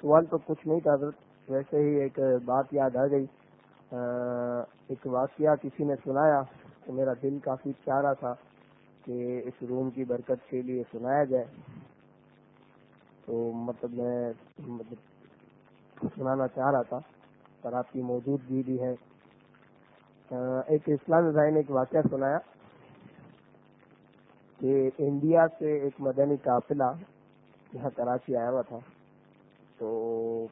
سوال تو کچھ نہیں تھا حضرت ویسے ہی ایک بات یاد آ گئی۔ ایک واقعہ کسی نے سنایا تو میرا دل کافی چاہ رہا تھا کہ اس روم کی برکت کے لیے سنایا جائے۔ تو مطلب میں مطلب سنانا چاہ رہا تھا، پر آپ کی موجودگی بھی ہے۔ ایک اسلام بھائی نے ایک واقعہ سنایا کہ انڈیا سے ایک مدنی قافلہ یہاں کراچی آیا ہوا تھا۔ تو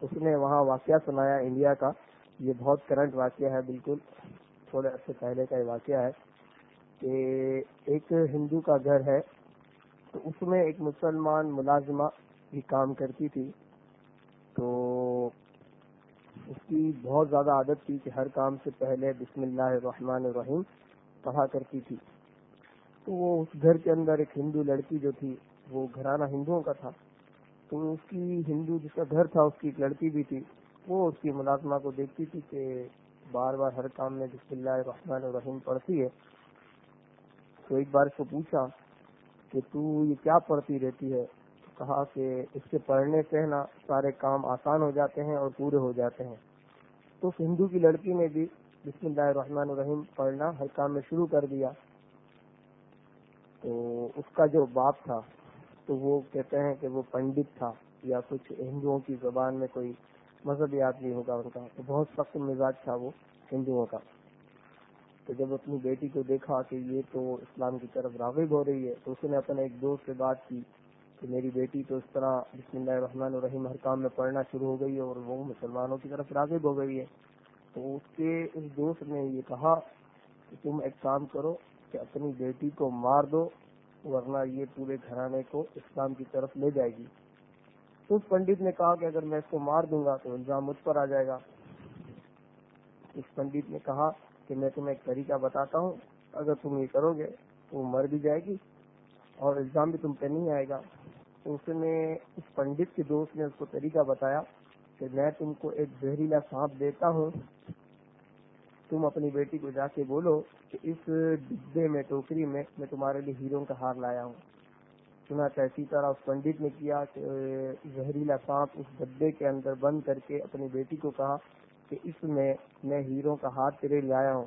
اس نے وہاں واقعہ سنایا انڈیا کا۔ یہ بہت کرنٹ واقعہ ہے، بالکل تھوڑے عرصے پہلے کا یہ واقعہ ہے کہ ایک ہندو کا گھر ہے، تو اس میں ایک مسلمان ملازمہ بھی کام کرتی تھی۔ تو اس کی بہت زیادہ عادت تھی کہ ہر کام سے پہلے بسم اللہ الرحمن الرحیم پڑھا کرتی تھی۔ تو وہ اس گھر کے اندر ایک ہندو لڑکی جو تھی، وہ گھرانہ ہندوؤں کا تھا۔ تو اس کی ہندو جس کا گھر تھا، اس کی ایک لڑکی بھی تھی، وہ اس کی ملازمہ کو دیکھتی تھی کہ بار بار ہر کام میں بسم اللہ الرحمن الرحیم پڑھتی ہے۔ تو ایک بار اس کو پوچھا کہ تو یہ کیا پڑھتی رہتی ہے؟ کہا کہ اس کے پڑھنے سے نا، سارے کام آسان ہو جاتے ہیں اور پورے ہو جاتے ہیں۔ تو اس ہندو کی لڑکی نے بھی بسم اللہ الرحمن الرحیم پڑھنا ہر کام میں شروع کر دیا۔ تو اس کا جو باپ تھا تو وہ کہتے ہیں کہ وہ پنڈت تھا یا کچھ ہندوؤں کی زبان میں کوئی مذہبی آدمی ہوگا ان کا، تو بہت سخت مزاج تھا وہ ہندوؤں کا۔ تو جب اپنی بیٹی کو دیکھا کہ یہ تو اسلام کی طرف راغب ہو رہی ہے، تو اس نے اپنے ایک دوست سے بات کی کہ میری بیٹی تو اس طرح بسم اللہ الرحمن الرحیم ہر کام میں پڑھنا شروع ہو گئی ہے اور وہ مسلمانوں کی طرف راغب ہو گئی ہے۔ تو اس کے اس دوست نے یہ کہا کہ تم ایک کام کرو کہ اپنی بیٹی کو مار دو ورنہ یہ پورے گھرانے کو اسلام کی طرف لے جائے گی۔ اس پنڈت نے کہا کہ اگر میں اس کو مار دوں گا تو الزام مجھ پر آ جائے گا۔ اس پنڈت نے کہا کہ میں تمہیں ایک طریقہ بتاتا ہوں۔ اگر تم یہ کرو گے تو وہ مر بھی جائے گی اور الزام بھی تم پہ نہیں آئے گا۔ اس نے اس پنڈت کے دوست نے اس کو طریقہ بتایا کہ میں تم کو ایک زہریلا سانپ دیتا ہوں۔ تم اپنی بیٹی کو جا کے بولو کہ اس ڈبے میں، ٹوکری میں میں تمہارے لیے ہیروں کا ہار لایا ہوں۔ سنا اسی طرح اس پنڈت نے کیا کہ زہریلا سانپ، اس ڈبے کے اندر بند کر کے اپنی بیٹی کو کہا کہ اس میں میں ہیروں کا ہاتھ تیرے لے آیا ہوں۔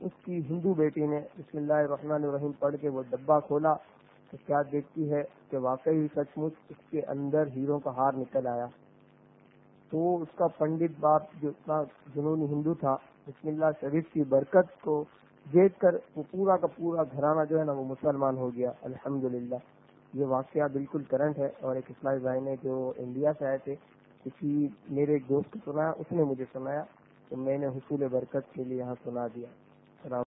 اس کی ہندو بیٹی نے بسم اللہ الرحمن الرحیم پڑھ کے وہ ڈبہ کھولا تو کیا دیکھتی ہے کہ واقعی سچ مچ اس کے اندر ہیروں کا ہار نکل آیا۔ تو اس کا پنڈت باپ جو اتنا جنونی ہندو تھا، بسم اللہ شریف کی برکت کو دیکھ کر وہ پورا کا پورا گھرانہ جو ہے نا وہ مسلمان ہو گیا۔ الحمد یہ واقعہ بالکل کرنٹ ہے اور ایک اسلائی بھائی نے جو انڈیا سے آئے تھے، کسی میرے ایک دوست کو سنایا، اس نے مجھے سنایا، تو میں نے حصول برکت کے لیے یہاں سنا دیا۔